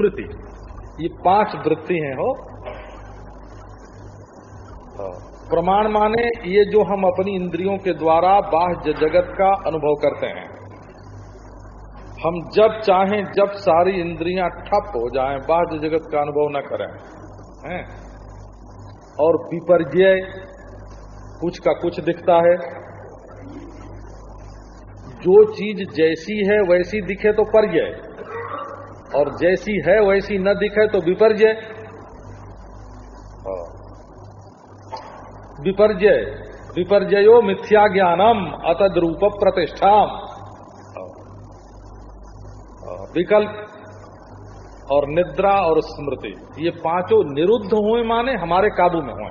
स्मृति ये पाँच वृत्ति हैं, हो। प्रमाण माने ये जो हम अपनी इंद्रियों के द्वारा बाह्य जगत का अनुभव करते हैं। हम जब चाहें, जब सारी इंद्रियाँ ठप हो जाएँ, बाह्य जगत का अनुभव न करें, हैं। और विपर्जय कुछ का कुछ दिखता है। जो चीज़ जैसी है, वैसी दिखे तो परजय और जैसी है वैसी न दिखे तो विपर्जय। विपर्जय। विपर्जयो मिथ्या ज्ञानम अतद रूप प्रतिष्ठा विकल्प और निद्रा और स्मृति, ये पाँचों निरुद्ध हुए माने हमारे काबू में हुए।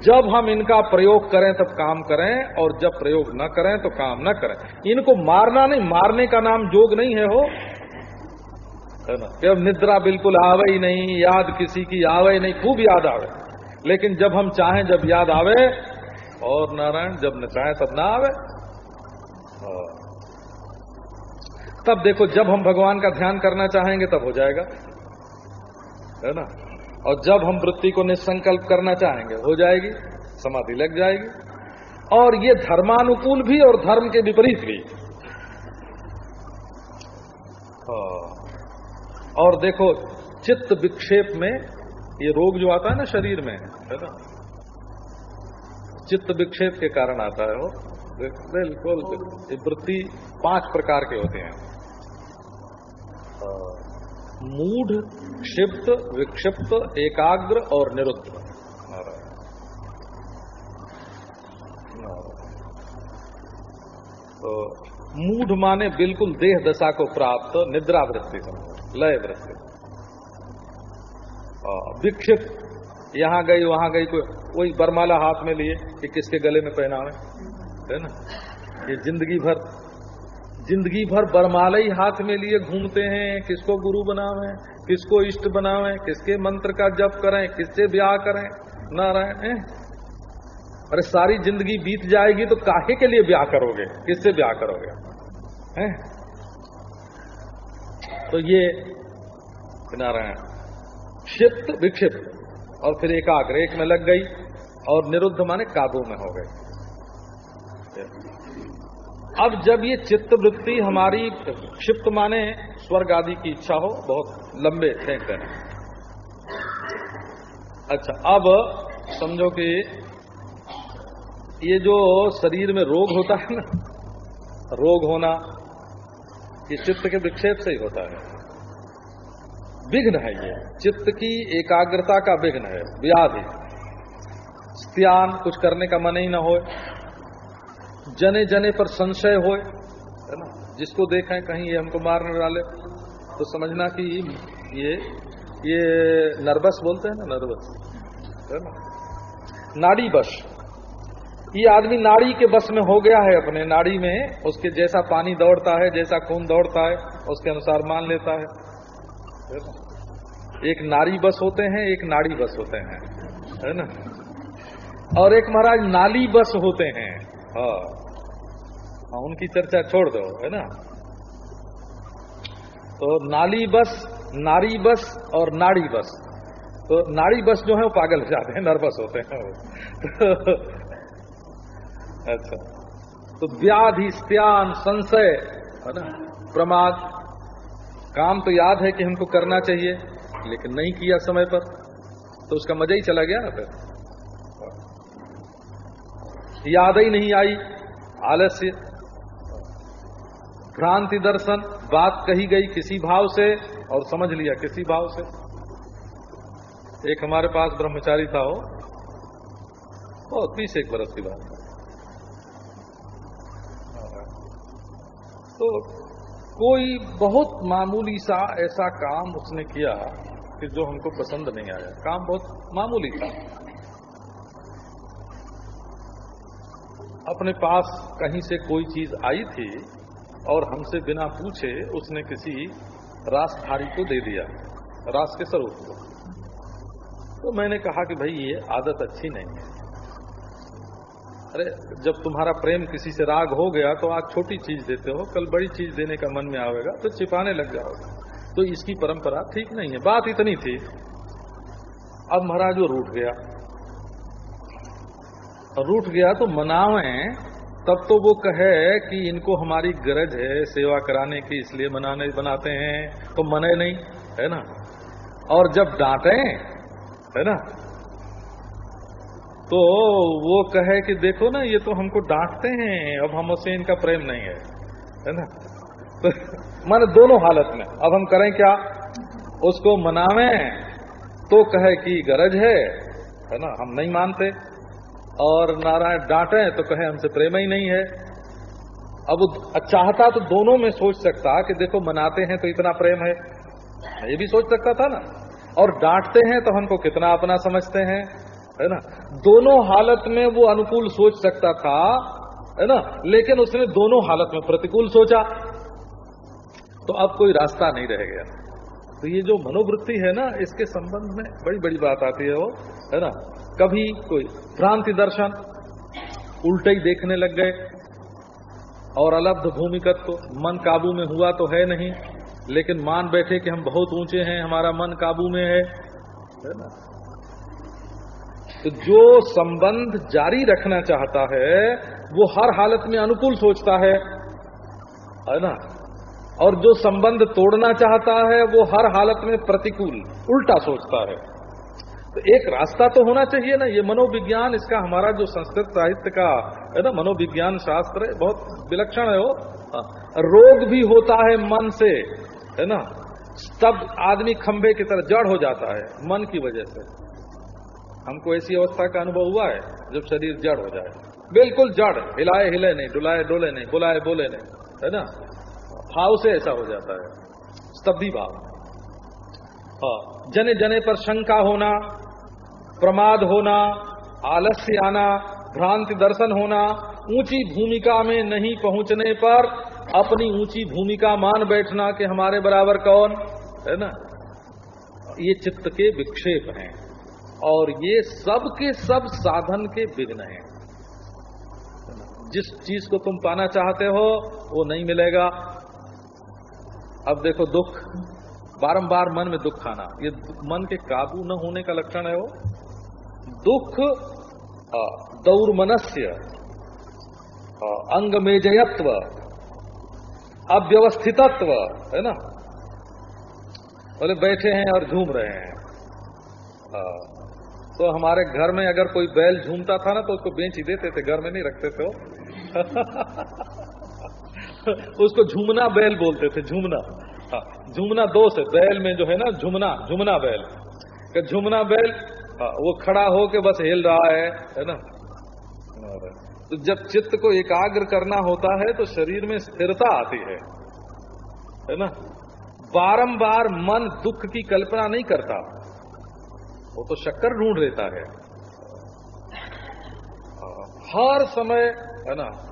जब हम इनका प्रयोग करें तब काम करें, और जब प्रयोग न करें तो काम न करें। इनको मारना नहीं, मारने का नाम जोग नहीं है हो। है ना अब निद्रा बिल्कुल आवे ही नहीं, याद किसी की आवे ही नहीं, खूब याद आवे। लेकिन जब हम चाहें, जब याद आवे, और नारायण जब न चाहे, तब ना आवे। तब देखो, जब हम भगवान का ध्यान करना चाहेंगे, तब हो जाएगा। है ना? और जब हम वृत्ति को निसंकल्प करना चाहेंगे, हो जाएगी, समाधि लग जाएगी। और ये धर्मानुकूल भी और धर्म के विपरीत भी। और देखो, चित्त विक्षेप में ये रोग जो आता है ना शरीर में, है ना? चित्त विक्षेप के कारण आता है वो। बिल्कुल ये वृत्ति पाँच प्रकार के होते हैं। मूढ़, क्षिप्त, विक्षिप्त, एकाग्र और निरुद्ध। तो मूढ़ माने बिल्कुल देह दशा को प्राप्त निद्रा वृत्ति समझो लय वृत्ति विक्षिप्त। यहाँ गई, वहाँ गई, कोई वही बरमाला हाथ में लिए कि किसके गले में पहनावे। है ना? ये ज़िंदगी भर ज़िंदगी भर बरमाला ही हाथ में लिए घूमते हैं। किसको गुरु बनावे, किसको इष्ट बनावे, किसके मंत्र का जप करें, किससे ब्याह करें। नारायण अरे सारी ज़िंदगी बीत जाएगी तो काहे के लिए ब्याह करोगे? किससे ब्याह करोगे? हैं? तो ये नारायण क्षिप्त, विक्षिप्त। और फिर एकाग्र एक में लग गई और निरुद्ध माने काबू में हो गई। अब जब ये चित्त वृत्ति हमारी क्षिप्त माने स्वर्ग आदि की इच्छा हो, बहुत लंबे देना अच्छा अब समझो कि ये जो शरीर में रोग होता है ना, रोग होना ये चित्त के विक्षेप से ही होता है। विघ्न है ये। चित्त की एकाग्रता का विघ्न है, व्याधि। स्त्यान कुछ करने का मन ही ना हो जने जने पर संशय हो है ना? जिसको देखें कहीं ये हमको मारने डाले तो समझना कि ये ये नर्वस बोलते हैं ना, नर्वस, है ना? नाड़ी बश ये आदमी नाड़ी के बस में हो गया है अपने नाड़ी में, उसके जैसा पानी दौड़ता है, जैसा खून दौड़ता है, उसके अनुसार मान लेता है। एक नारी बस होते हैं, एक नाड़ी बस होते हैं, है ना? और एक महाराज नाली बस होते हैं। हाँ। हाँ उनकी चर्चा छोड़ दो, है ना? तो नाली बस, नारी बस और नाड़ी बस। तो नाड़ी बस जो है, वो पागल हो जाते हैं, नर्वस होते हैं वो। अच्छा। तो व्याधि स्त्यान संशय, है ना? प्रमाद। काम तो याद है कि हमको करना चाहिए, लेकिन नहीं किया समय पर। तो उसका मज़ा ही चला गया ना फिर। याद ही नहीं आई। आलस्य। भ्रांति दर्शन। बात कही गई किसी भाव से और समझ लिया किसी भाव से। एक हमारे पास ब्रह्मचारी था हो बहुत बीस एक बरस की बात। तो कोई बहुत मामूली सा ऐसा काम उसने किया कि जो हमको पसंद नहीं आया। काम बहुत मामूली था। अपने पास कहीं से कोई चीज़ आई थी और हमसे बिना पूछे उसने किसी रासधारी को दे दिया। रास के स्वरूप को तो मैंने कहा कि भाई, ये आदत अच्छी नहीं है। अरे, जब तुम्हारा प्रेम किसी से राग हो गया तो आज छोटी चीज़ देते हो, कल बड़ी चीज़ देने का मन में आवेगा तो छिपाने लग जाओगे। तो इसकी परंपरा ठीक नहीं है। बात इतनी थी। अब महाराज वो रूठ गया। रूठ गया तो मनावे, तब तो वो कहे कि इनको हमारी गरज है सेवा कराने की, इसलिए मनाने, बनाते हैं। तो मने नहीं, है ना? और जब डांटे, है ना? तो वो कहे कि देखो ना, ये तो हमको डांटते हैं, अब हम हमसे इनका प्रेम नहीं है। है ना? तो माने दोनों हालत में। अब हम करें क्या? उसको मनावे तो कहे कि गरज है है ना? हम नहीं मानते। और नारायण डांटे तो कहे हमसे प्रेम ही नहीं है। अब चाहता तो दोनों में सोच सकता कि देखो मनाते हैं तो इतना प्रेम है। ये भी सोच सकता था ना? और डांटते हैं तो हमको कितना अपना समझते हैं। है ना? दोनों हालत में वो अनुकूल सोच सकता था, है ना? लेकिन उसने दोनों हालत में प्रतिकूल सोचा। तो अब कोई रास्ता नहीं रह गया। तो ये जो मनोवृत्ति है ना, इसके संबंध में बड़ी बड़ी बात आती है वो, है ना? कभी कोई भ्रांति दर्शन, उल्टे ही देखने लग गए, और अलब्ध भूमिगत भूमिकत्व मन काबू में हुआ तो है नहीं, लेकिन मान बैठे कि हम बहुत ऊँचे हैं, हमारा मन काबू में है है ना? तो जो संबंध जारी रखना चाहता है, वो हर हालत में अनुकूल सोचता है। है ना? और जो संबंध तोड़ना चाहता है, वो हर हालत में प्रतिकूल, उल्टा सोचता है। तो एक रास्ता तो होना चाहिए ना। ये मनोविज्ञान, इसका हमारा जो संस्कृत साहित्य का, है ना, मनोविज्ञान शास्त्र है, बहुत विलक्षण है वो। हाँ। रोग भी होता है मन से, है ना? तब आदमी खंभे की तरह जड़ हो जाता है, मन की वजह से। हमको ऐसी अवस्था का अनुभव हुआ है जब शरीर जड़ हो जाए। बिल्कुल जड़ हिलाए हिले नहीं डुलाए डोले नहीं बुलाए बोले नहीं है ना? भाव से ऐसा हो जाता है। स्तब्धि भाव। हाँ, जने जने पर शंका होना प्रमाद होना आलस्य आना भ्रांति दर्शन होना ऊँची भूमिका में नहीं पहुँचने पर अपनी ऊँची भूमिका मान बैठना कि हमारे बराबर कौन है ना? ये चित्त के विक्षेप हैं। और ये सब के सब साधन के विघ्न हैं। जिस चीज़ को तुम पाना चाहते हो, वो नहीं मिलेगा। अब देखो दुख। बारंबार मन में दुख खाना ये मन के काबू न होने का लक्षण है वो। दुख दौर्मनस्य अंग मेजयत्व अव्यवस्थितत्व, है ना? बोले बैठे हैं और झूम रहे हैं। तो हमारे घर में अगर कोई बैल झूमता था ना तो उसको बेच ही देते थे घर में नहीं रखते थे वो। उसको झूमना बैल बोलते थे झूमना। हाँ, झूमना दो से बैल में जो है ना झुमना झुमना बैल। झुमना बैल हाँ, वो खड़ा हो के बस हिल रहा है है ना? तो जब चित्त को एकाग्र करना होता है तो शरीर में स्थिरता आती है है ना? बारंबार मन दुख की कल्पना नहीं करता। वो तो शक्कर ढूंढ लेता है। हर समय, है ना,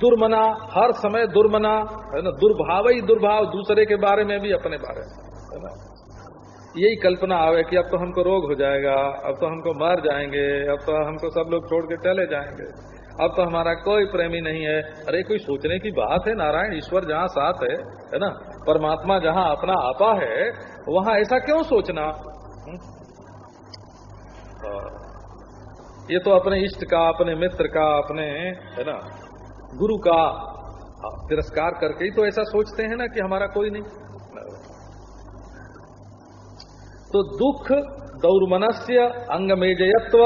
दुर्मना, हर समय दुर्मना, है ना, दुर्भाव ही दुर्भाव, दूसरे के बारे में भी अपने बारे में, है ना। यही कल्पना आवे कि अब तो हमको रोग हो जाएगा, अब तो हमको मर जाएँगे, अब तो हमको सब लोग छोड़ के चले जाएँगे। अब तो हमारा कोई प्रेमी नहीं है। अरे, कोई सोचने की बात है, नारायण, ईश्वर जहाँ साथ है है ना, परमात्मा जहाँ अपना आपा है, वहाँ ऐसा क्यों सोचना? हम्म? ये तो अपने इष्ट का, अपने मित्र का, अपने, है ना, गुरु का तिरस्कार करके ही तो ऐसा सोचते हैं ना कि हमारा कोई नहीं। तो दुख, दौर्मनस्य अंग अंगमेजयत्व,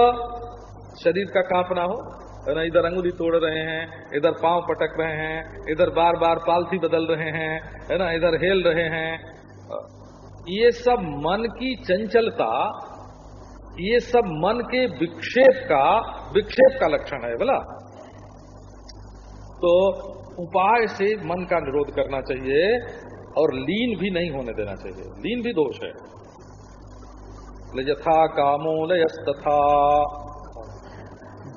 शरीर का कांपना हो ना, इधर अंगुली तोड़ रहे हैं, इधर पाँव पटक रहे हैं, इधर बार बार पालथी बदल रहे हैं, है ना, इधर हेल रहे हैं। ये सब मन की चंचलता ये सब मन के विक्षेप का विक्षेप का लक्षण है, बोला। तो उपाय से मन का निरोध करना चाहिए और लीन भी नहीं होने देना चाहिए। लीन भी दोष है। यथा कामो लयस्तथा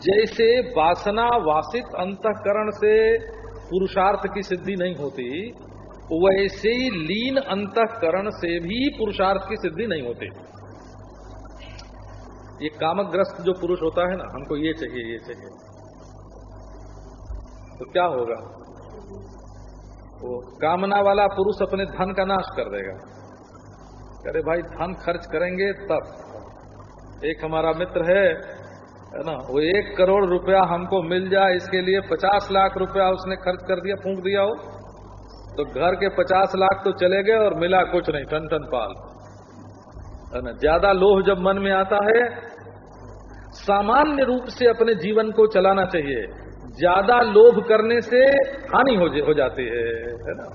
जैसे वासना वासित अंतकरण से पुरुषार्थ की सिद्धि नहीं होती, वैसे ही लीन अंतकरण से भी पुरुषार्थ की सिद्धि नहीं होती। ये कामग्रस्त जो पुरुष होता है ना, हमको ये चाहिए ये चाहिए। तो क्या होगा? वो कामना वाला पुरुष अपने धन का नाश कर देगा। अरे भाई, धन खर्च करेंगे तब। एक हमारा मित्र है है ना, वो एक करोड़ रुपया हमको मिल जाए, इसके लिए पचास लाख रुपया उसने खर्च कर दिया, फूंक दिया हो। तो घर के पचास लाख तो चले गए और मिला कुछ नहीं टन टन पाल। है ना, ज़्यादा लोह जब मन में आता है सामान्य रूप से अपने जीवन को चलाना चाहिए। ज़्यादा लोभ करने से हानि हो, हो जाती है है ना?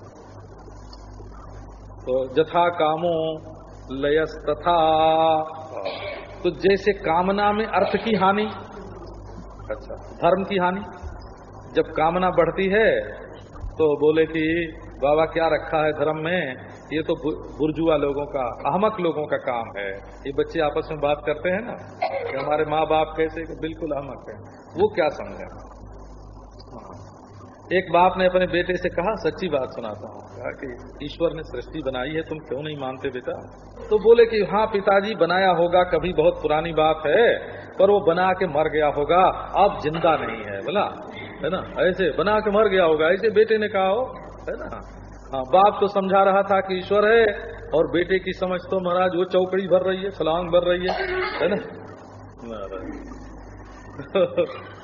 तो जथा कामो लयस तथा। तो जैसे कामना में अर्थ की हानि अच्छा धर्म की हानि जब कामना बढ़ती है तो बोले कि बाबा क्या रखा है धर्म में? ये तो बुर्जुआ लोगों का, अहमक लोगों का काम है। ये बच्चे आपस में बात करते हैं ना, कि हमारे माँ बाप कैसे बिल्कुल अहमक है। वो क्या समझे? एक बाप ने अपने बेटे से कहा, सच्ची बात सुनाता हूँ। कहा कि, ईश्वर ने सृष्टि बनाई है, तुम क्यों नहीं मानते बेटा? तो बोले कि हाँ पिताजी, बनाया होगा, कभी बहुत पुरानी बात है, पर वो बना के मर गया होगा, अब ज़िंदा नहीं है। बोला, है ना? ऐसे बना के मर गया होगा, ऐसे बेटे ने कहा हो, है ना? हाँ बाप तो समझा रहा था कि ईश्वर है और बेटे की समझ तो महाराज वो चौकड़ी भर रही है, छलांग भर रही है है ना?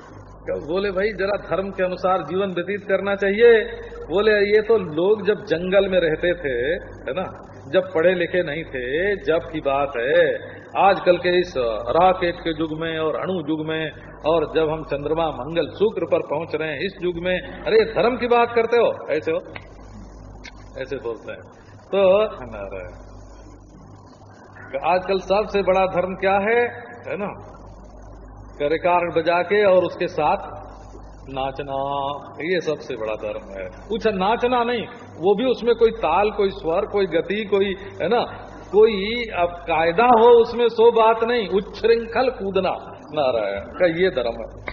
बोले, भाई, जरा धर्म के अनुसार जीवन व्यतीत करना चाहिए। बोले, ये तो लोग जब जंगल में रहते थे, है ना? जब पढ़े लिखे नहीं थे, जब की बात है। आजकल के इस राकेट के युग में और अणु युग में, और जब हम चंद्रमा मंगल शुक्र पर पहुँच रहे हैं, इस युग में, अरे, धर्म की बात करते हो? ऐसे हो? ऐसे बोलते हैं। तो नारायण, आजकल सबसे बड़ा धर्म क्या है? है ना? रिकॉर्ड बजा के और उसके साथ नाचना, ये सबसे बड़ा धर्म है। कुछ नाचना नहीं, वो भी उसमें कोई ताल, कोई स्वर, कोई गति, कोई, है ना? कोई अब कायदा हो, उसमें सो बात नहीं, उच्छृंखल कूदना। नारायण, का ये धर्म है।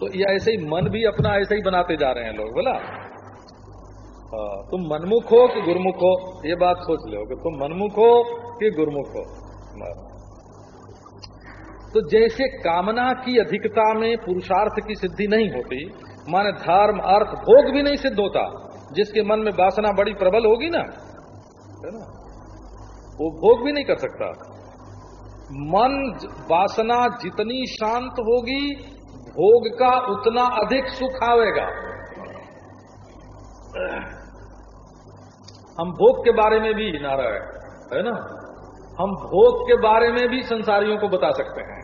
तो ये ऐसे ही मन भी अपना ऐसे ही बनाते जा रहे हैं लोग, बोला? तुम मनमुख हो कि गुरमुख हो? ये बात सोच लो कि तुम मनमुख हो कि गुरमुख हो? तो जैसे कामना की अधिकता में पुरुषार्थ की सिद्धि नहीं होती, माने धर्म, अर्थ, भोग भी नहीं सिद्ध होता, जिसके मन में वासना बड़ी प्रबल होगी ना, है ना? वो भोग भी नहीं कर सकता। मन वासना जितनी शांत होगी, भोग का उतना अधिक सुख आवेगा। हम भोग के बारे में भी नारायण है ना? हम भोग के बारे में भी संसारियों को बता सकते हैं।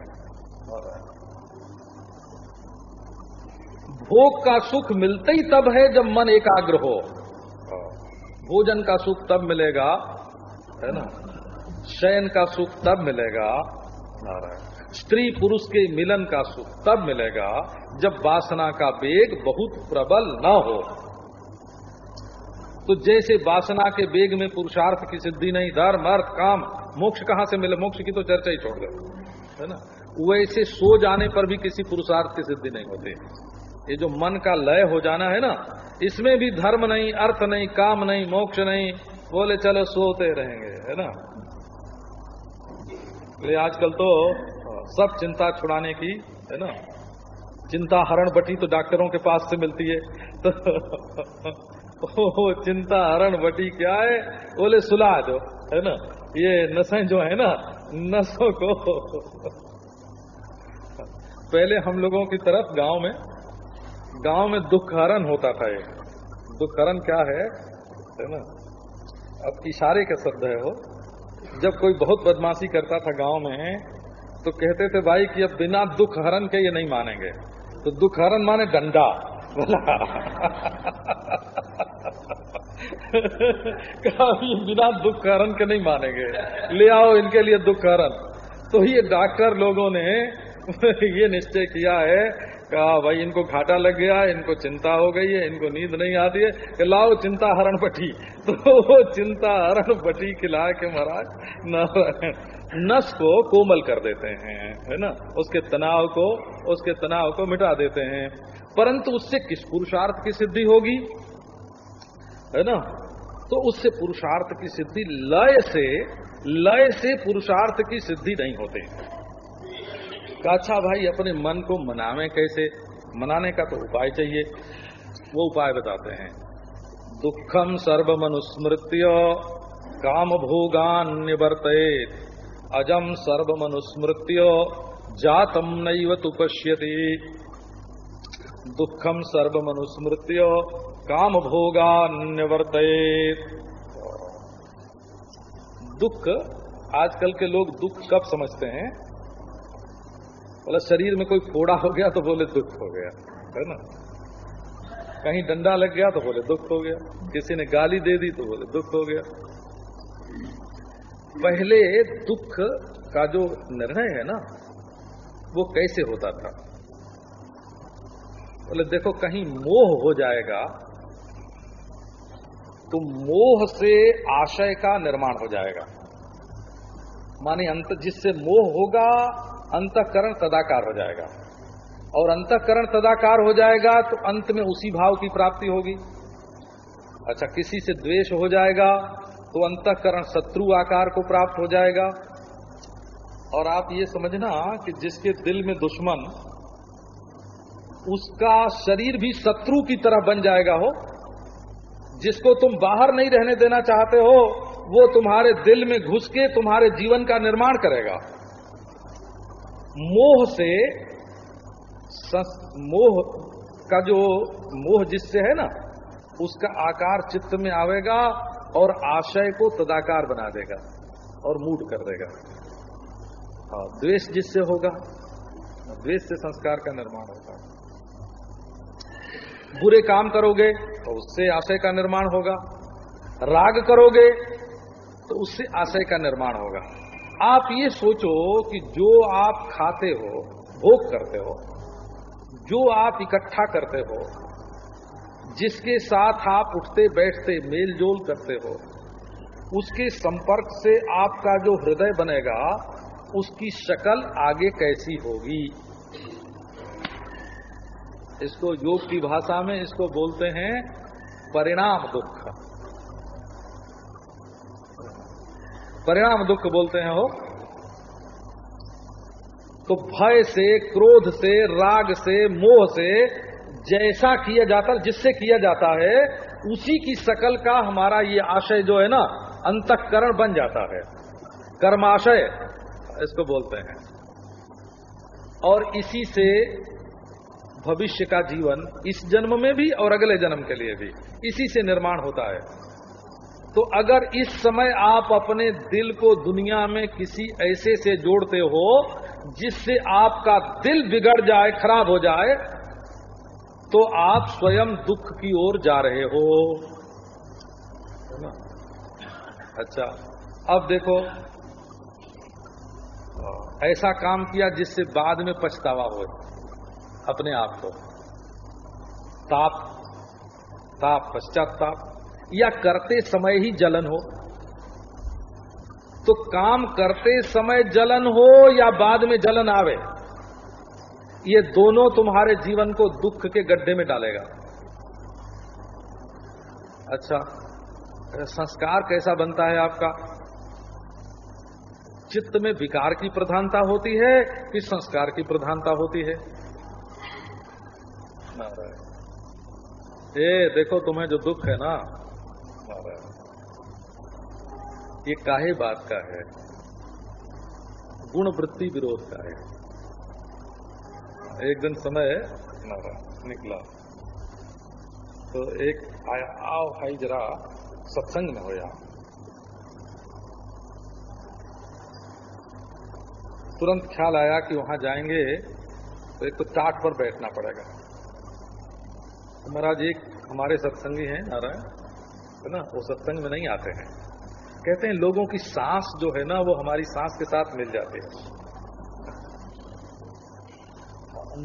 भोग का सुख मिलते ही तब है जब मन एकाग्र हो। भोजन का सुख तब मिलेगा, है ना? शयन का सुख तब मिलेगा स्त्री पुरुष के मिलन का सुख तब मिलेगा जब वासना का वेग बहुत प्रबल न हो। तो जैसे वासना के वेग में पुरुषार्थ की सिद्धि नहीं, धर्म, अर्थ, काम, मोक्ष कहाँ से मिले? मोक्ष की तो चर्चा ही छोड़ दे, है ना? वैसे सो जाने पर भी किसी पुरुषार्थ की सिद्धि नहीं होती। ये जो मन का लय हो जाना है ना, इसमें भी धर्म नहीं, अर्थ नहीं, काम नहीं, मोक्ष नहीं, बोले चलो सोते रहेंगे, है ना? तो आजकल तो सब चिंता छुड़ाने की, है ना? चिंता हरण बटी तो डॉक्टरों के पास से मिलती है। तो ओ, चिंता हरण बटी क्या है? बोले सुला दो है ना? ये नशें जो है ना नसों को। पहले हम लोगों की तरफ़ गाँव में गाँव में दुख हरण होता था ये। दुख हरण क्या है है ना? अब इशारे का शब्द है वो। जब कोई बहुत बदमाशी करता था गाँव में तो कहते थे भाई कि अब बिना दुख हरण के ये नहीं मानेंगे। तो दुख हरण माने डंडा। बिना दुख हरण के नहीं मानेंगे। ले आओ इनके लिए दुख हरण तो ये डॉक्टर लोगों ने ये निश्चय किया है कहा भाई, इनको घाटा लग गया, इनको चिंता हो गई है, इनको नींद नहीं आती है। कि लाओ चिंता हरण पटी। तो वो चिंता हरण पटी खिला के महाराज नस को कोमल कर देते हैं, है ना? उसके तनाव को, उसके तनाव को मिटा देते हैं। परंतु उससे किस पुरुषार्थ की सिद्धि होगी? है ना? तो उससे पुरुषार्थ की सिद्धि लय से लय से पुरुषार्थ की सिद्धि नहीं होते। अच्छा भाई, अपने मन को मनावे कैसे? मनाने का तो उपाय चाहिए। वो उपाय बताते हैं। दुखम सर्वमनुस्मृत्य काम भोगान्यवर्तेत अजम सर्वमनुस्मृत्य जातम नैव तु पश्यति। दुखम सर्वमनुस्मृत्य काम भोगा भोगान्यवर्तेत दुख, आजकल के लोग दुख कब समझते हैं? बोला, शरीर में कोई फोड़ा हो गया तो बोले दुख हो गया, है ना? कहीं डंडा लग गया तो बोले दुख हो गया, किसी ने गाली दे दी तो बोले दुख हो गया। पहले दुख का जो निर्णय है ना, वो कैसे होता था? बोले, देखो, कहीं मोह हो जाएगा तो मोह से आशय का निर्माण हो जाएगा। माने अंत, जिससे मोह होगा, अंतकरण तदाकार हो जाएगा। और अंतकरण तदाकार हो जाएगा तो अंत में उसी भाव की प्राप्ति होगी। अच्छा किसी से द्वेष हो जाएगा तो अंतकरण शत्रु आकार को प्राप्त हो जाएगा। और आप ये समझना कि जिसके दिल में दुश्मन, उसका शरीर भी शत्रु की तरह बन जाएगा हो जिसको तुम बाहर नहीं रहने देना चाहते हो, वो तुम्हारे दिल में घुस के तुम्हारे जीवन का निर्माण करेगा। मोह से मोह का जो मोह जिससे है ना, उसका आकार चित्त में आवेगा और आशय को तदाकार बना देगा और मूड कर देगा। हाँ द्वेष जिससे होगा, द्वेष से संस्कार का निर्माण होगा। बुरे काम करोगे तो उससे आशय का निर्माण होगा। राग करोगे तो उससे आशय का निर्माण होगा। आप ये सोचो कि जो आप खाते हो, भोग करते हो, जो आप इकट्ठा करते हो, जिसके साथ आप उठते बैठते मेल जोल करते हो, उसके संपर्क से आपका जो हृदय बनेगा, उसकी शक्ल आगे कैसी होगी? इसको योग की भाषा में इसको बोलते हैं परिणाम दुख। परिणाम दुख बोलते हैं हो तो भय से, क्रोध से, राग से, मोह से जैसा किया जाता जिससे किया जाता है, उसी की शकल का हमारा ये आशय जो है ना, अंतकरण बन जाता है। कर्माशय, इसको बोलते हैं। और इसी से भविष्य का जीवन इस जन्म में भी और अगले जन्म के लिए भी इसी से निर्माण होता है। तो अगर इस समय आप अपने दिल को दुनिया में किसी ऐसे से जोड़ते हो जिससे आपका दिल बिगड़ जाए, खराब हो जाए तो आप स्वयं दुख की ओर जा रहे हो। अच्छा अब देखो, ऐसा काम किया जिससे बाद में पछतावा हो। अपने आप को। ताप ताप पश्चाताप या करते समय ही जलन हो। तो काम करते समय जलन हो या बाद में जलन आवे, ये दोनों तुम्हारे जीवन को दुख के गड्ढे में डालेगा। अच्छा संस्कार कैसा बनता है आपका? चित्त में विकार की प्रधानता होती है कि संस्कार की प्रधानता होती है? ए देखो तुम्हें जो दुख है ना। ये काहे बात का है? गुण वृत्ति विरोध का है। एक दिन समय निकला। तो एक आया आओ भाई जरा सत्संग में होया तुरंत ख्याल आया कि वहाँ जाएँगे तो एक तो टाट पर बैठना पड़ेगा। महाराज एक हमारे सत्संगी हैं, नारायण, है ना? वो सत्संग में नहीं आते हैं। कहते हैं लोगों की सांस जो है ना, वो हमारी सांस के साथ मिल जाती है।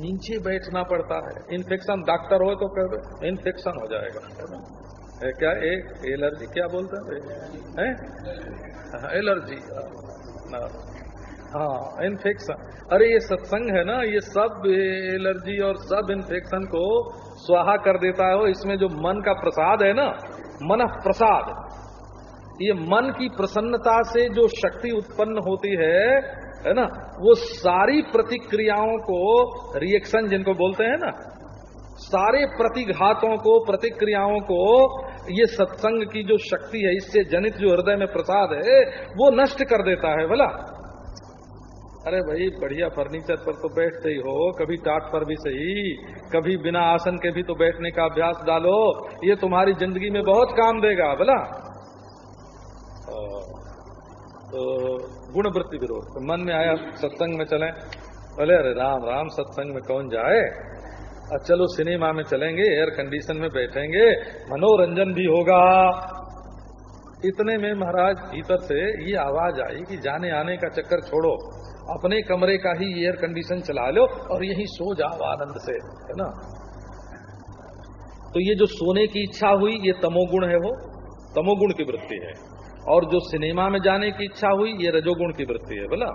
नीचे बैठना पड़ता है। इन्फेक्शन डॉक्टर हो तो कह इन्फेक्शन हो जाएगा, है क्या? एक एलर्जी, क्या बोलते हैं? है? एलर्जी। हाँ इन्फेक्शन अरे ये सत्संग है ना, ये सब एलर्जी और सब इन्फेक्शन को स्वाहा कर देता है इसमें जो मन का प्रसाद है ना, मन प्रसाद। ये मन की प्रसन्नता से जो शक्ति उत्पन्न होती है है ना, वो सारी प्रतिक्रियाओं को रिएक्शन जिनको बोलते हैं ना, सारे प्रतिघातों को, प्रतिक्रियाओं को, ये सत्संग की जो शक्ति है, इससे जनित जो हृदय में प्रसाद है, वो नष्ट कर देता है बोला अरे भाई, बढ़िया फर्नीचर पर तो बैठते ही हो, कभी टाट पर भी सही, कभी बिना आसन के भी तो बैठने का अभ्यास डालो, ये तुम्हारी ज़िंदगी में बहुत काम देगा, बोला। तो गुण वृत्ति विरोध तो मन में आया सत्संग में चले। बोले, अरे राम राम, सत्संग में कौन जाए? चलो सिनेमा में चलेंगे एयर कंडीशन में बैठेंगे, मनोरंजन भी होगा। इतने में महाराज भीतर से ये आवाज़ आई कि जाने आने का चक्कर छोड़ो। अपने कमरे का ही एयर कंडीशन चला लो और यही सो जाओ आनंद से, है ना? तो ये जो सोने की इच्छा हुई, ये तमोगुण है वो। तमोगुण की वृत्ति है। और जो सिनेमा में जाने की इच्छा हुई, ये रजोगुण की वृत्ति है, बोला?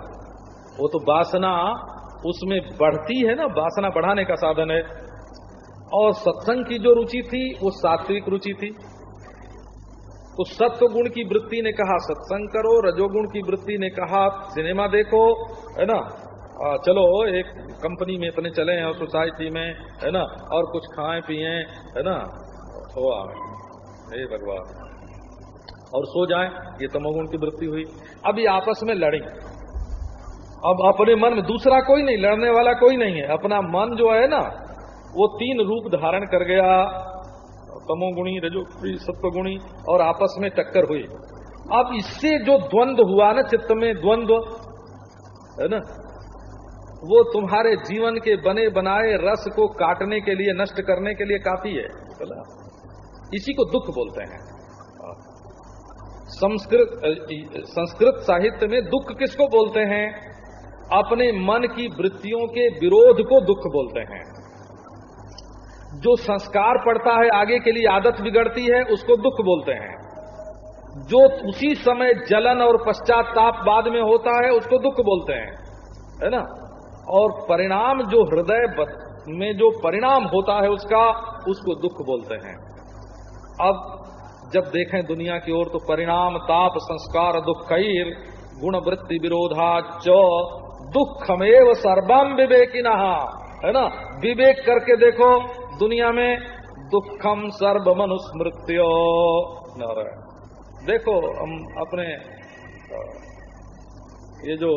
वो तो वासना उसमें बढ़ती है ना, वासना बढ़ाने का साधन है। और सत्संग की जो रुचि थी, वो सात्विक रुचि थी। तो सत्व गुण की वृत्ति ने कहा सत्संग करो रजोगुण की वृत्ति ने कहा सिनेमा देखो है ना? आ, चलो एक कंपनी में इतने चले हैं सोसाइटी में है ना? और कुछ खाएँ पिए है ना? सो हे भगवान। और सो जाए ये तमोगुण की वृत्ति हुई। अभी आपस में लड़ी। अब अपने मन में दूसरा कोई नहीं लड़ने वाला कोई नहीं है। अपना मन जो है ना वो तीन रूप धारण कर गया। तमोगुणी रजोगुणी सत्वगुणी और आपस में टक्कर हुई। अब इससे जो द्वंद्व हुआ ना, चित्त में द्वंद्व, है ना, वो तुम्हारे जीवन के बने बनाए रस को काटने के लिए, नष्ट करने के लिए काफ़ी है। इसी को दुख बोलते हैं। संस्कृत संस्कृत साहित्य में दुख किसको बोलते हैं? अपने मन की वृत्तियों के विरोध को दुख बोलते हैं। जो संस्कार पड़ता है, आगे के लिए आदत बिगड़ती है, उसको दुख बोलते हैं। जो उसी समय जलन और पश्चाताप बाद में होता है, उसको दुख बोलते हैं। है ना? और परिणाम जो हृदय में जो परिणाम होता है उसका, उसको दुख बोलते हैं। अब जब देखें दुनिया की ओर तो परिणाम, ताप, संस्कार दुख गुण वृत्ति विरोधा च, दुखमेव सर्वम विवेकिना। है ना? विवेक करके देखो दुनिया में दुखम सर्व मनुस्मृत्यो नारायण। देखो, हम अपने ये जो,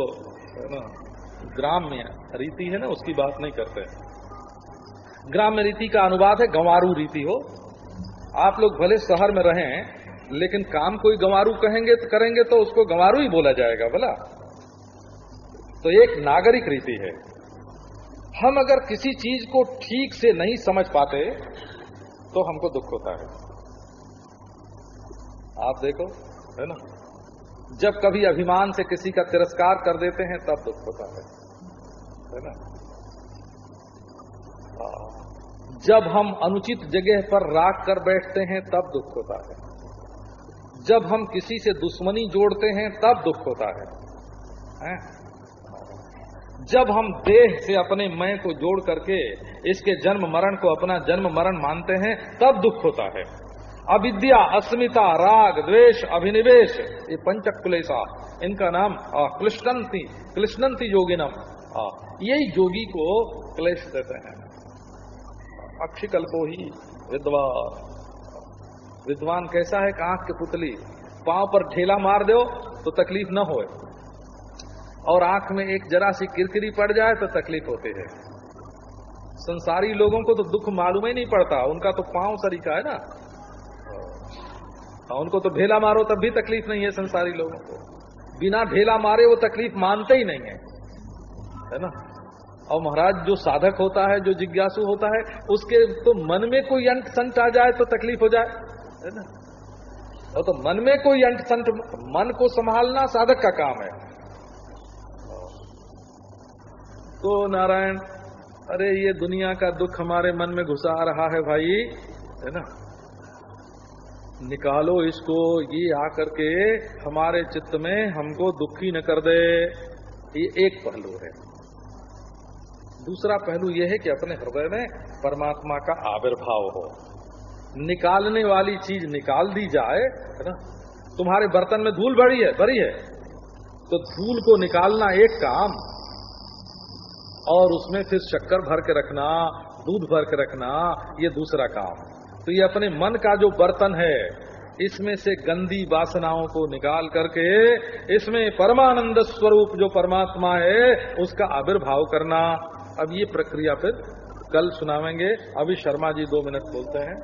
है ना ग्राम्य रीति है ना, उसकी बात नहीं करते। ग्राम्य रीति का अनुवाद है, गंवारू रीति हो। आप लोग भले शहर में रहें, लेकिन काम कोई गंवारू कहेंगे तो करेंगे तो उसको गंवारू ही बोला जाएगा, बोला। तो एक नागरिक रीति है। हम अगर किसी चीज़ को ठीक से नहीं समझ पाते तो हमको दुख होता है। आप देखो है ना? जब कभी अभिमान से किसी का तिरस्कार कर देते हैं तब दुख होता है। है ना? जब हम अनुचित जगह पर राख कर बैठते हैं तब दुख होता है। जब हम किसी से दुश्मनी जोड़ते हैं तब दुख होता है, है? जब हम देह से अपने मैं को जोड़ करके इसके जन्म मरण को अपना जन्म मरण मानते हैं, तब दुख होता है। अविद्या, अस्मिता, राग, द्वेष, अभिनिवेश, ये पंचक कुलेसा इनका नाम क्लिष्टंती क्लिष्टंती योगिनम यही योगी को क्लेश देते हैं। अक्षिकल्पो ही विद्वान। विद्वान कैसा है? कांख के पुतली। पाँव पर ठेला मार दो तो तकलीफ़ न होए। और आँख में एक जरा सी किरकिरी पड़ जाए तो तकलीफ़ होती है। संसारी लोगों को तो दुख मालूम ही नहीं पड़ता। उनका तो पाँव सरीका है ना। हाँ, उनको तो ढेला मारो तब भी तकलीफ़ नहीं है संसारी लोगों को। बिना ढेला मारे वो तकलीफ़ मानते ही नहीं है। है ना? और महाराज जो साधक होता है जो जिज्ञासु होता है उसके तो मन में कोई अंट संट आ जाए तो तकलीफ़ हो जाए। है ना? और तो मन में कोई अंट संट मन को संभालना साधक का काम है। तो नारायण, अरे ये दुनिया का दुख हमारे मन में घुसा रहा है भाई, है ना? निकालो इसको, ये आकर के हमारे चित्त में हमको दुखी न कर दे। ये एक पहलू है। दूसरा पहलू ये है कि अपने हृदय में परमात्मा का आविर्भाव हो। निकालने वाली चीज़ निकाल दी जाए, है ना? तुम्हारे बर्तन में धूल भरी है भरी है। तो धूल को निकालना एक काम और उसमें फिर शक्कर भर के रखना, दूध भर के रखना, ये दूसरा काम। तो ये अपने मन का जो बर्तन है, इसमें से गंदी वासनाओं को निकाल करके, इसमें परमानंद स्वरूप जो परमात्मा है, उसका आविर्भाव करना। अब ये प्रक्रिया फिर कल सुनावेंगे। अभी शर्मा जी दो मिनट बोलते हैं।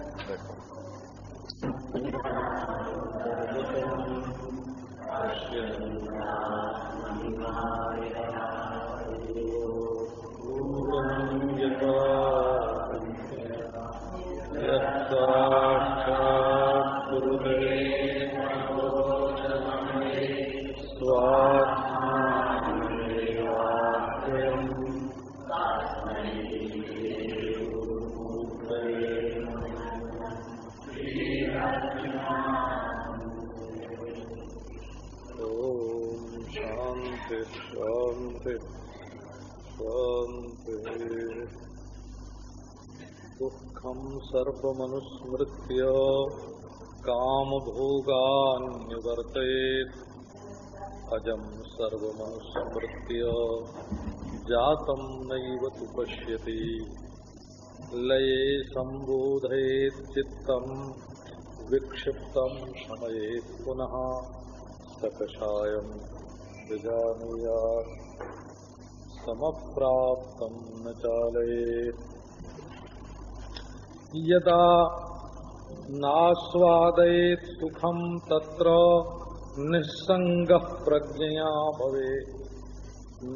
देखो सर्वमनुस्मृत्य कामभोगान्यवर्तयेत् अजम् सर्वमनुस्मृत्य जातं नैव तु पश्यति लये सम्बोधयेत् चित्तम् पुनः सकषायम् विजानीयात् समप्राप्तं न चालयेत्। यदा नास्वादयेत् सुखम तत्र निस्सङ्गः प्रज्ञया भवे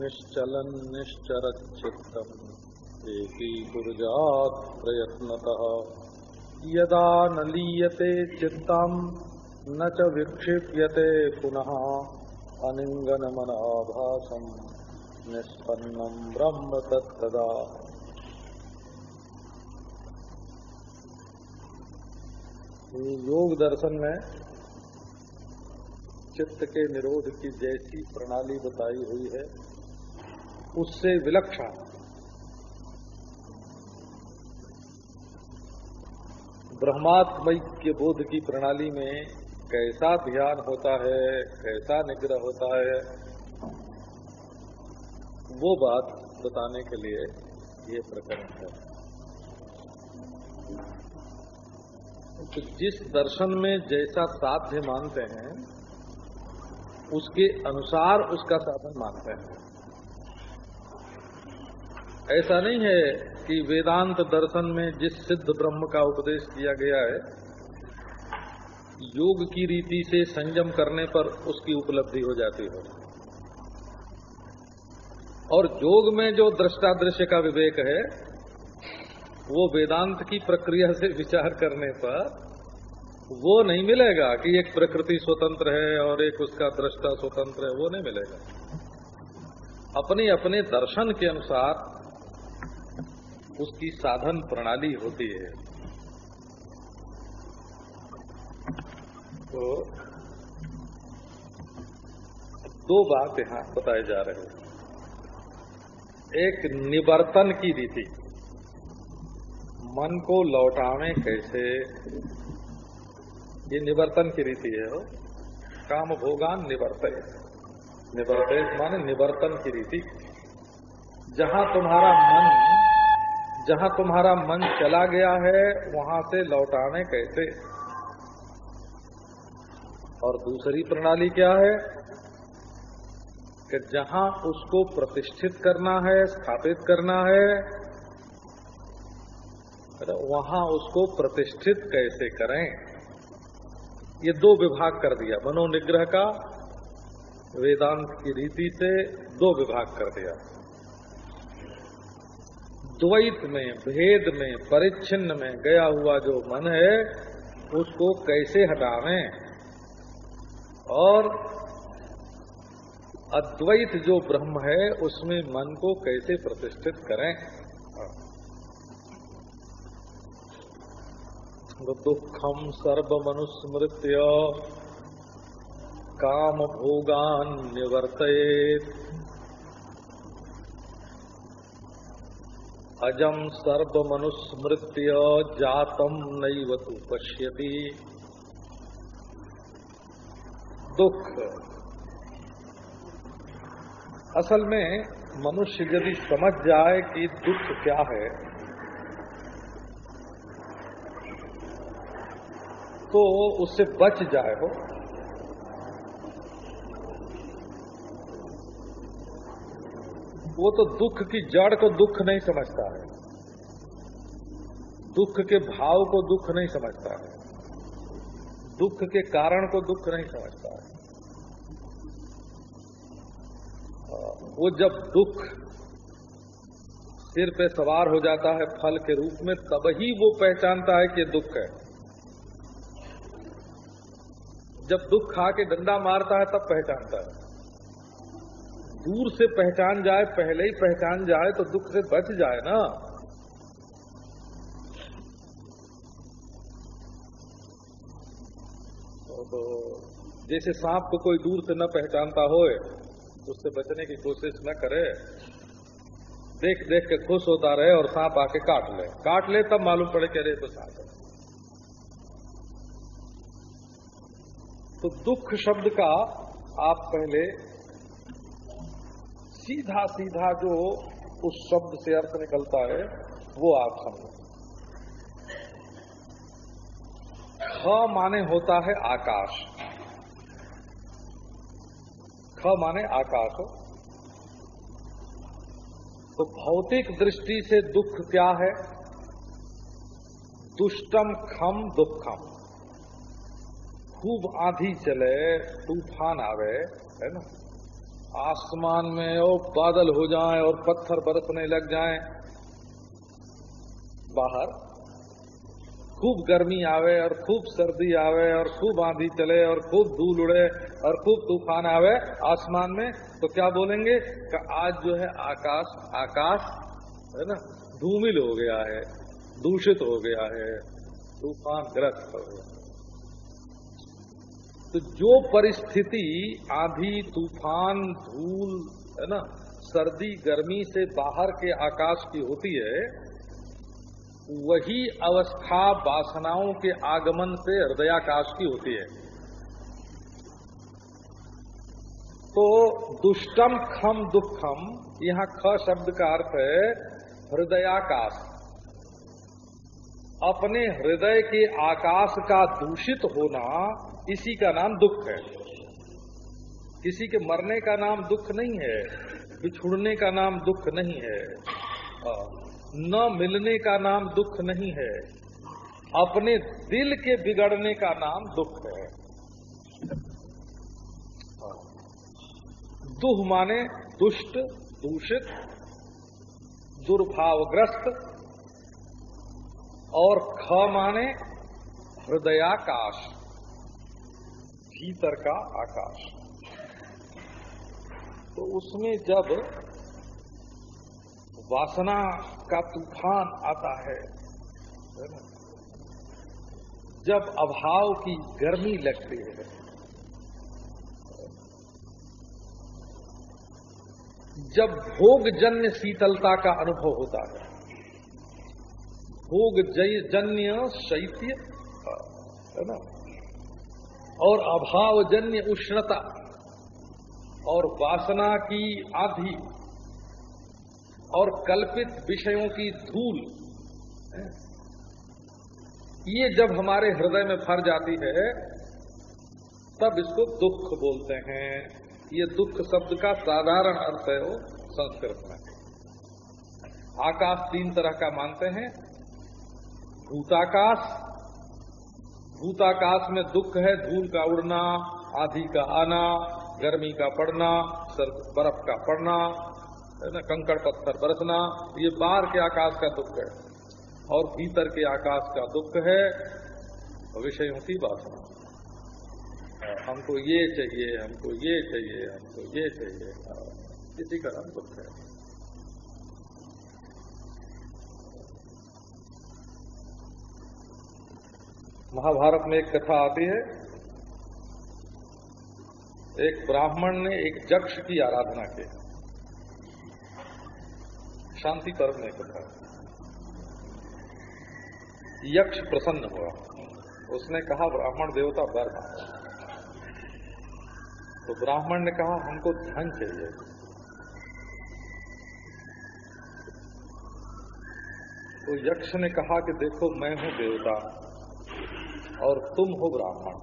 निश्चलन् निश्चरच्चित्तम् एकीकुर्यात् प्रयत्नतः। यदा न लीयते चित्तम् न च विक्षिप्यते पुनः। अनिङ्गनमनाभासम् निष्पन्नम् ब्रह्म तत्तदा योग दर्शन में चित्त के निरोध की जैसी प्रणाली बताई हुई है, उससे विलक्षण। ब्रह्मात्मय के बोध की प्रणाली में कैसा ध्यान होता है, कैसा निग्रह होता है, वो बात बताने के लिए ये प्रकरण है। तो जिस दर्शन में जैसा साध्य मानते हैं, उसके अनुसार उसका साधन मानते हैं। ऐसा नहीं है कि वेदांत दर्शन में जिस सिद्ध ब्रह्म का उपदेश किया गया है योग की रीति से संयम करने पर उसकी उपलब्धि हो जाती है। और योग में जो दृष्टा दृश्य का विवेक है, वो वेदांत की प्रक्रिया से विचार करने पर वो नहीं मिलेगा कि एक प्रकृति स्वतंत्र है और एक उसका दृष्टा स्वतंत्र है, वो नहीं मिलेगा। अपने अपने दर्शन के अनुसार उसकी साधन प्रणाली होती है। तो दो बात यहाँ बताए जा रहे हैं। एक निवर्तन की रीति। मन को लौटावे कैसे? ये निवर्तन की रीति है हो काम भोगान निवर्त निवर्त माने निवर्तन की रीति। जहाँ तुम्हारा मन, जहाँ तुम्हारा मन चला गया है, वहाँ से लौटाने कैसे? और दूसरी प्रणाली क्या है? कि जहाँ उसको प्रतिष्ठित करना है, स्थापित करना है वहाँ उसको प्रतिष्ठित कैसे करें? ये दो विभाग कर दिया, मनोनिग्रह का, वेदांत की रीति से दो विभाग कर दिया। द्वैत में, भेद में, परिच्छिन्न में गया हुआ जो मन है, उसको कैसे हटावें? और अद्वैत जो ब्रह्म है, उसमें मन को कैसे प्रतिष्ठित करें? दुखम सर्वमनुस्मृत्य काम भोगान निवर्तयेत। अजम सर्वमनुस्मृत्य जातम नैव तु पश्यति। दुख असल में मनुष्य यदि समझ जाए कि दुख क्या है तो उससे बच जाए हो। वो तो दुख की जड़ को दुख नहीं समझता है। दुख के भाव को दुख नहीं समझता है। दुख के कारण को दुख नहीं समझता। है वो जब दुख सिर पे सवार हो जाता है फल के रूप में, तब ही वो पहचानता है कि दुख है। जब दुख खा के डंडा मारता है, तब पहचानता है। दूर से पहचान जाए, पहले ही पहचान जाए तो दुख से बच जाए ना। तो जैसे सांप को कोई दूर से न पहचानता होए, उससे बचने की कोशिश न करे। देख देख के खुश होता रहे और सांप आके काट ले। काट ले तब मालूम पड़े कि अरे तो सांप है। तो दुख शब्द का आप पहले सीधा सीधा जो उस शब्द से अर्थ निकलता है, वो आप समझो। ख माने होता है आकाश। ख माने आकाश तो भौतिक दृष्टि से दुख क्या है? दुष्टम खम दुखम। खूब आंधी चले, तूफ़ान आवे, है ना? आसमान में ओ बादल हो जाए और पत्थर बरसने लग जाए। बाहर खूब गर्मी आवे और खूब सर्दी आवे और खूब आंधी चले और खूब धूल उड़े और खूब तूफ़ान आवे आसमान में तो क्या बोलेंगे? कि आज जो है आकाश आकाश, है ना, धूमिल हो गया है, दूषित हो गया है तूफ़ान ग्रस्त हो गया तो जो परिस्थिति आंधी, तूफ़ान, धूल, है ना, सर्दी, गर्मी से बाहर के आकाश की होती है वही अवस्था वासनाओं के आगमन से हृदयाकाश की होती है। तो दुष्टम खम दुखम, यहाँ ख शब्द का अर्थ है हृदयाकाश। अपने हृदय के आकाश का दूषित होना इसी का नाम दुख है। किसी के मरने का नाम दुख नहीं है, बिछुड़ने का नाम दुख नहीं है। न मिलने का नाम दुख नहीं है, अपने दिल के बिगड़ने का नाम दुख है। दुह माने दुष्ट, दूषित, दुर्भावग्रस्त, और ख माने हृदयाकाश, भीतर का आकाश। तो उसमें जब वासना का तूफ़ान आता है। जब अभाव की गर्मी लगती है। जब भोगजन्य शीतलता का अनुभव होता है। भोग जन्य शैत्य, है ना? और अभावजन्य उष्णता और वासना की आधी और कल्पित विषयों की धूल। ये जब हमारे हृदय में भर जाती है, तब इसको दुख बोलते हैं। ये दुख शब्द का साधारण अर्थ है वो संस्कृत में। आकाश तीन तरह का मानते हैं। भूताकाश। भूताकाश में दुख है, धूल का उड़ना, आधी का आना, गर्मी का पड़ना बर्फ़ का पड़ना है ना कंकड़ पत्थर बरसना, ये बाहर के आकाश का दुख है और भीतर के आकाश का दुख है। विषयों की वासना हमको ये चाहिए, हमको ये चाहिए, हमको ये चाहिए। इसी का दुख है। महाभारत में एक कथा आती है। एक ब्राह्मण ने एक जक्ष की आराधना की। शांति पर्व ने कहा यक्ष प्रसन्न हुआ। उसने कहा, ब्राह्मण देवता वर तो ब्राह्मण ने कहा, हमको धन चाहिए। तो यक्ष ने कहा कि देखो, मैं हूँ देवता और तुम हो ब्राह्मण।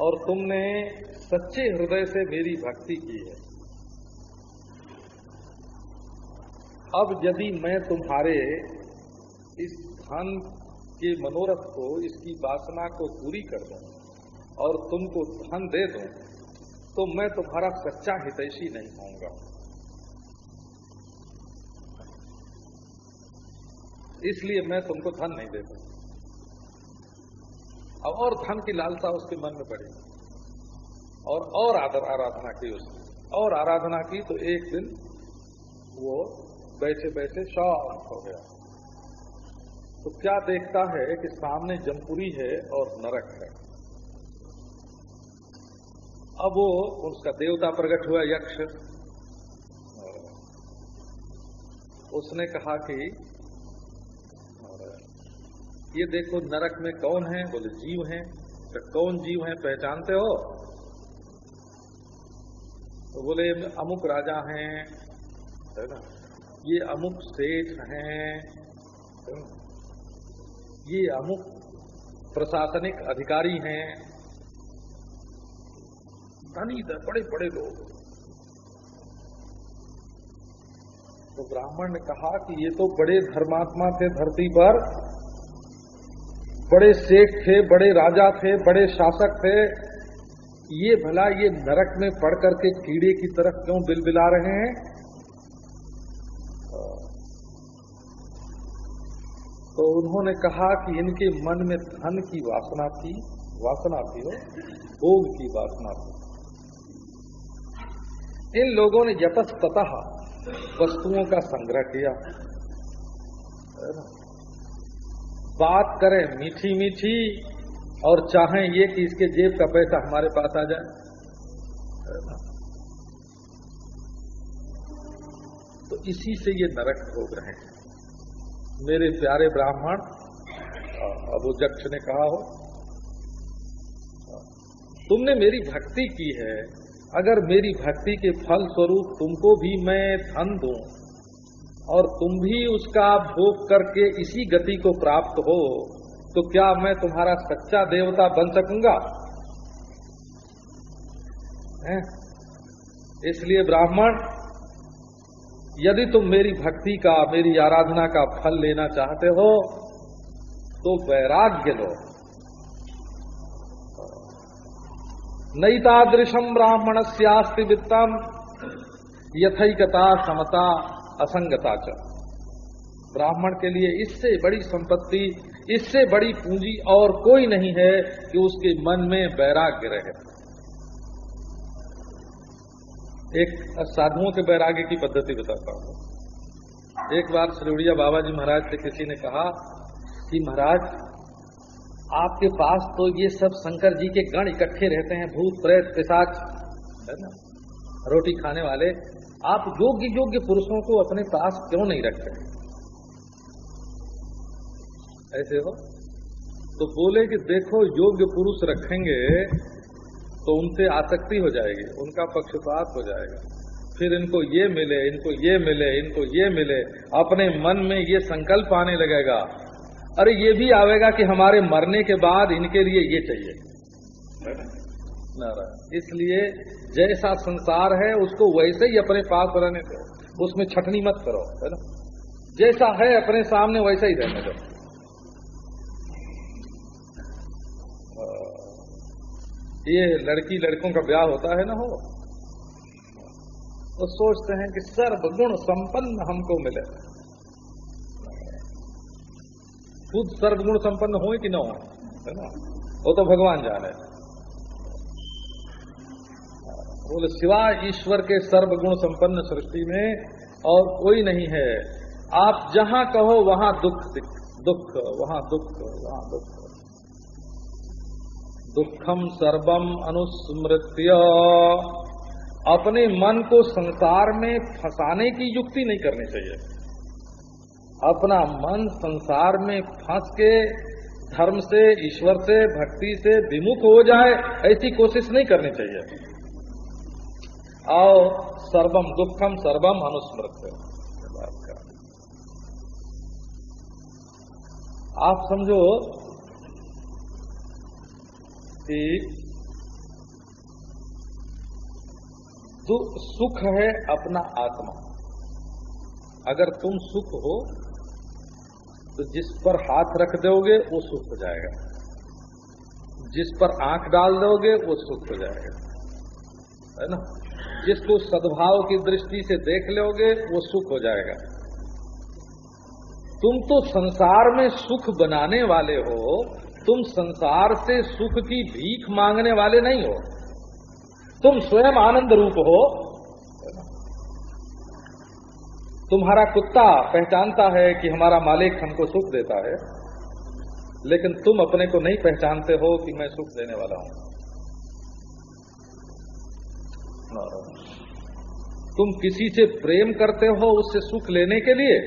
और तुमने सच्चे हृदय से मेरी भक्ति की है। अब यदि मैं तुम्हारे इस धन के मनोरथ को, इसकी वासना को पूरी कर दूँ और तुमको धन दे दूँ तो मैं तुम्हारा सच्चा हितैषी नहीं होऊँगा। इसलिए मैं तुमको धन नहीं देता अब और धन की लालसा उसके मन में पड़ी और और आदर आराधना की उसने। और आराधना की तो एक दिन वो बैठे बैठे शांत हो गया। तो क्या देखता है कि सामने जमपुरी है और नरक है। अब वो, उसका देवता प्रकट हुआ यक्ष। उसने कहा कि, ये देखो नरक में कौन है? बोले, जीव है। तो कौन जीव है पहचानते हो? तो बोले, अमुक राजा हैं। है ना? ये अमुक सेठ हैं। ये अमुक प्रशासनिक अधिकारी हैं। धनी बड़े बड़े लोग। तो ब्राह्मण ने कहा कि ये तो बड़े धर्मात्मा थे धरती पर। बड़े शेख थे, बड़े राजा थे, बड़े शासक थे। ये भला ये नरक में पड़ करके कीड़े की तरफ़ क्यों बिलबिला रहे हैं? तो उन्होंने कहा कि इनके मन में धन की वासना थी वासना थी हो भोग की वासना थी। इन लोगों ने यतस्तः वस्तुओं का संग्रह किया। बात करें मीठी मीठी और चाहें ये कि इसके जेब का पैसा हमारे पास आ जाए। तो इसी से ये नरक भोग रहे हैं। मेरे प्यारे ब्राह्मण, अबू जक्ष ने कहा, हो, तुमने मेरी भक्ति की है। अगर मेरी भक्ति के फल स्वरूप तुमको भी मैं धन दूँ और तुम भी उसका भोग करके इसी गति को प्राप्त हो तो क्या मैं तुम्हारा सच्चा देवता बन सकूँगा? इसलिए ब्राह्मण यदि तुम मेरी भक्ति का, मेरी आराधना का फल लेना चाहते हो तो वैराग्य लो। नईतादृशम ब्राह्मण से वित्तम, यथकता, समता, असंगता च। ब्राह्मण के लिए इससे बड़ी संपत्ति, इससे बड़ी पूंजी और कोई नहीं है कि उसके मन में वैराग्य रहे। एक साधुओं के वैराग्य की पद्धति बताता हूँ। एक बार श्रीउड़िया बाबा जी महाराज से किसी ने कहा कि महाराज, आपके पास तो ये सब शंकर जी के गण इकट्ठे रहते हैं, भूत, प्रेत, पिशाच, है ना? रोटी खाने वाले। आप योग्य योग्य पुरुषों को अपने पास क्यों नहीं रखते? ऐसे हो? तो बोले कि देखो, योग्य पुरुष रखेंगे तो उनसे आसक्ति हो जाएगी, उनका पक्षपात हो जाएगा। फिर इनको ये मिले, इनको ये मिले, इनको ये मिले, अपने मन में ये संकल्प आने लगेगा। अरे ये भी आवेगा कि हमारे मरने के बाद इनके लिए ये चाहिए। इसलिए जैसा संसार है, उसको वैसे ही अपने पास रहने दो। उसमें छटनी मत करो, है ना? जैसा है अपने सामने, वैसा ही रहने दो। ये लड़की लड़कों का ब्याह होता है ना हो? तो सोचते हैं कि सर्वगुण संपन्न हमको मिले। खुद सर्वगुण संपन्न हो कि न हो है ना? वो तो भगवान जाने। बोले सिवाय ईश्वर के सर्वगुण संपन्न सृष्टि में और कोई नहीं है। आप जहाँ कहो, वहाँ दुख दुख, वहाँ दुख वहाँ दुख। दुखम सर्वम अनुस्मृत्य। अपने मन को संसार में फंसाने की युक्ति नहीं करनी चाहिए। अपना मन संसार में फंस के, धर्म से, ईश्वर से, भक्ति से विमुख हो जाए, ऐसी कोशिश नहीं करनी चाहिए। आओ सर्वम दुखम सर्वम अनुस्मृत आप समझो कि सुख है अपना आत्मा। अगर तुम सुख हो तो जिस पर हाथ रख दोगे, वो सुख हो जाएगा। जिस पर आँख डाल दोगे, वो सुख हो जाएगा। है ना? जिसको सद्भाव की दृष्टि से देख लोगे, वो सुख हो जाएगा। तुम तो संसार में सुख बनाने वाले हो तुम संसार से सुख की भीख मांगने वाले नहीं हो। तुम स्वयं आनंद रूप हो। तुम्हारा कुत्ता पहचानता है कि हमारा मालिक हमको सुख देता है, लेकिन तुम अपने को नहीं पहचानते हो कि मैं सुख देने वाला हूँ। तुम किसी से प्रेम करते हो उससे सुख लेने के लिए,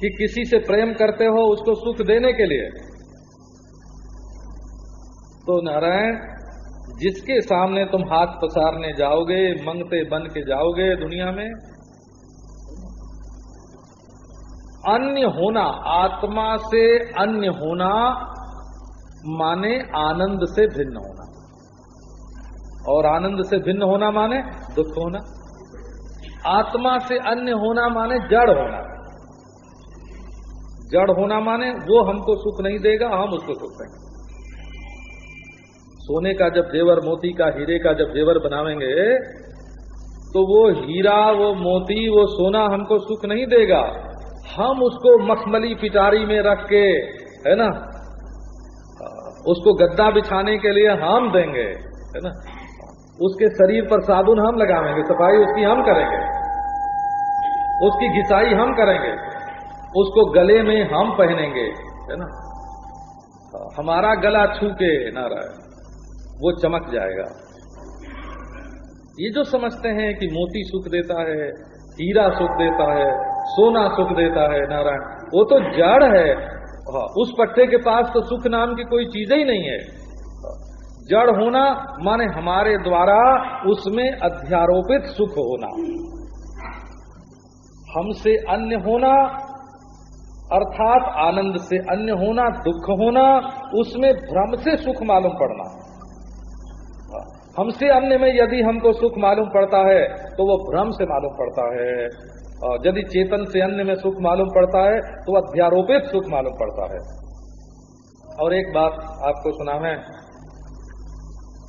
कि किसी से प्रेम करते हो उसको सुख देने के लिए? तो नारायण, जिसके सामने तुम हाथ पसारने जाओगे, मंगते बन के जाओगे दुनिया में? अन्य होना, आत्मा से अन्य होना माने आनंद से भिन्न होना। और आनंद से भिन्न होना माने दुख होना। आत्मा से अन्य होना माने जड़ होना। जड़ होना माने वो हमको सुख नहीं देगा, हम उसको सुख देंगे। सोने का जब जेवर, मोती का हीरे का जब जेवर बनावेंगे तो वो हीरा, वो मोती, वो सोना हमको सुख नहीं देगा। हम उसको मखमली पिटारी में रख के, है ना, उसको गद्दा बिछाने के लिए हम देंगे, है ना, उसके शरीर पर साबुन हम लगावेंगे, सफ़ाई उसकी हम करेंगे, उसकी घिसाई हम करेंगे, उसको गले में हम पहनेंगे, है ना। हमारा गला छू के नारायण। वो चमक जाएगा। ये जो समझते हैं कि मोती सुख देता है हीरा सुख देता है सोना सुख देता है नारायण वो तो जड़ है। हाँ, उस पट्टे के पास तो सुख नाम की कोई चीज़ ही नहीं है। जड़ होना माने हमारे द्वारा उसमें अध्यारोपित सुख होना। हमसे अन्य होना अर्थात आनंद से अन्य होना दुख होना उसमें भ्रम से सुख मालूम पड़ना। हमसे अन्य में यदि हमको सुख मालूम पड़ता है तो वो भ्रम से मालूम पड़ता है। और यदि चेतन से अन्य में सुख मालूम पड़ता है तो अध्यारोपित सुख मालूम पड़ता है। और एक बात आपको सुना है।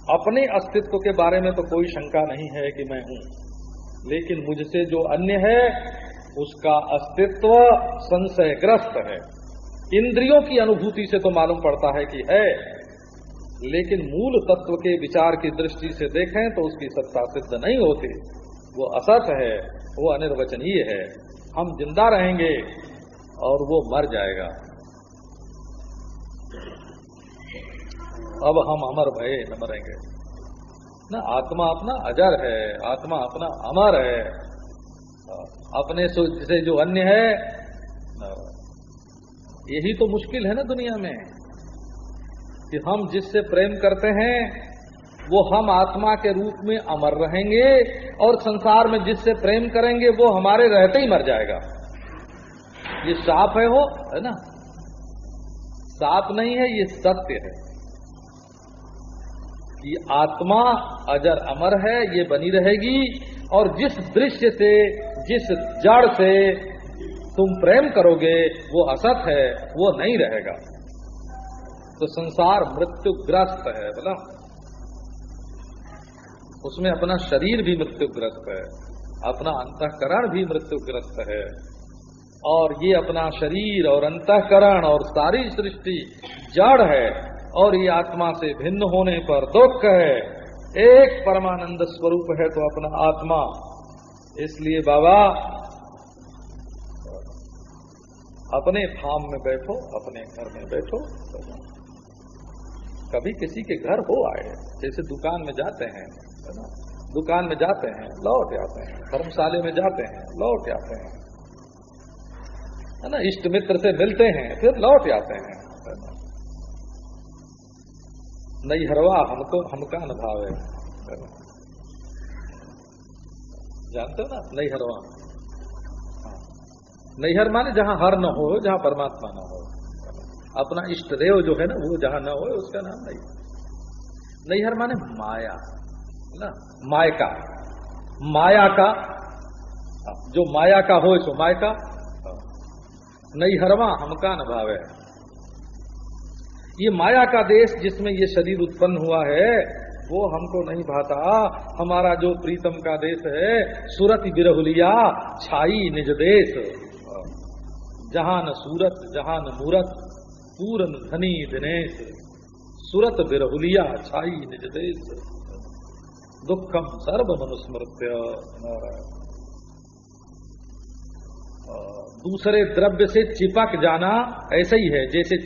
अपने अस्तित्व के बारे में तो कोई शंका नहीं है कि मैं हूँ। लेकिन मुझसे जो अन्य है, उसका अस्तित्व संशयग्रस्त है। इंद्रियों की अनुभूति से तो मालूम पड़ता है कि है। लेकिन मूल तत्व के विचार की दृष्टि से देखें तो उसकी सत्ता सिद्ध नहीं होती। वो असत है, वो अनिर्वचनीय है। हम ज़िंदा रहेंगे और वो मर जाएगा। अब हम अमर भय न मरेंगे। न, आत्मा अपना अजर है, आत्मा अपना अमर है। अपने से जो अन्य है यही तो मुश्किल है ना दुनिया में। कि हम जिससे प्रेम करते हैं, वो हम आत्मा के रूप में अमर रहेंगे और संसार में जिससे प्रेम करेंगे, वो हमारे रहते ही मर जाएगा। ये साफ़ है वो है ना? साफ़ नहीं है, ये सत्य है। कि आत्मा अजर अमर है, ये बनी रहेगी, और जिस दृश्य से, जिस जड़ से तुम प्रेम करोगे, वो असत है, वो नहीं रहेगा। तो संसार मृत्युग्रस्त है, बोला। उसमें अपना शरीर भी मृत्युग्रस्त है, अपना अंतकरण भी मृत्युग्रस्त है, और ये अपना शरीर और अंतकरण और सारी सृष्टि जड़ है, और ये आत्मा से भिन्न होने पर दुख है। एक परमानंद स्वरूप है तो अपना आत्मा। इसलिए बाबा, अपने धाम में बैठो, अपने घर में बैठो। कभी किसी के घर हो आए, जैसे दुकान में जाते हैं, है ना? दुकान में जाते हैं, लौट आते हैं, धर्मशाले में जाते हैं, लौट आते हैं, है ना? इष्ट मित्र से मिलते हैं, फिर लौट आते हैं नई हरवा, हमको, हमका अनुभव है जानते हो ना? नई हरवा। हाँ। नैहर माने जहाँ हर न हो, जहाँ परमात्मा न हो। अपना इष्ट देव जो है ना, वो जहाँ न हो उसका नाम नहीं। नैहर माने माया, है ना? मायका। माया का जो माया का हो, सो मायका। नैहरवा हमका न भावे। ये माया का देश जिसमें ये शरीर उत्पन्न हुआ है, वो हमको नहीं भाता। हमारा जो प्रीतम का देश है, सूरत बिरहुलिया, छाई निज देश। जहाँ न सूरत, जहाँ न मूरत पूरन धनी दिनेश सुरत बिरहुलिया छाई निज देश दुखम सर्व मनुस्मृत्य दूसरे द्रव्य से चिपक जाना ऐसा ही है, जैसे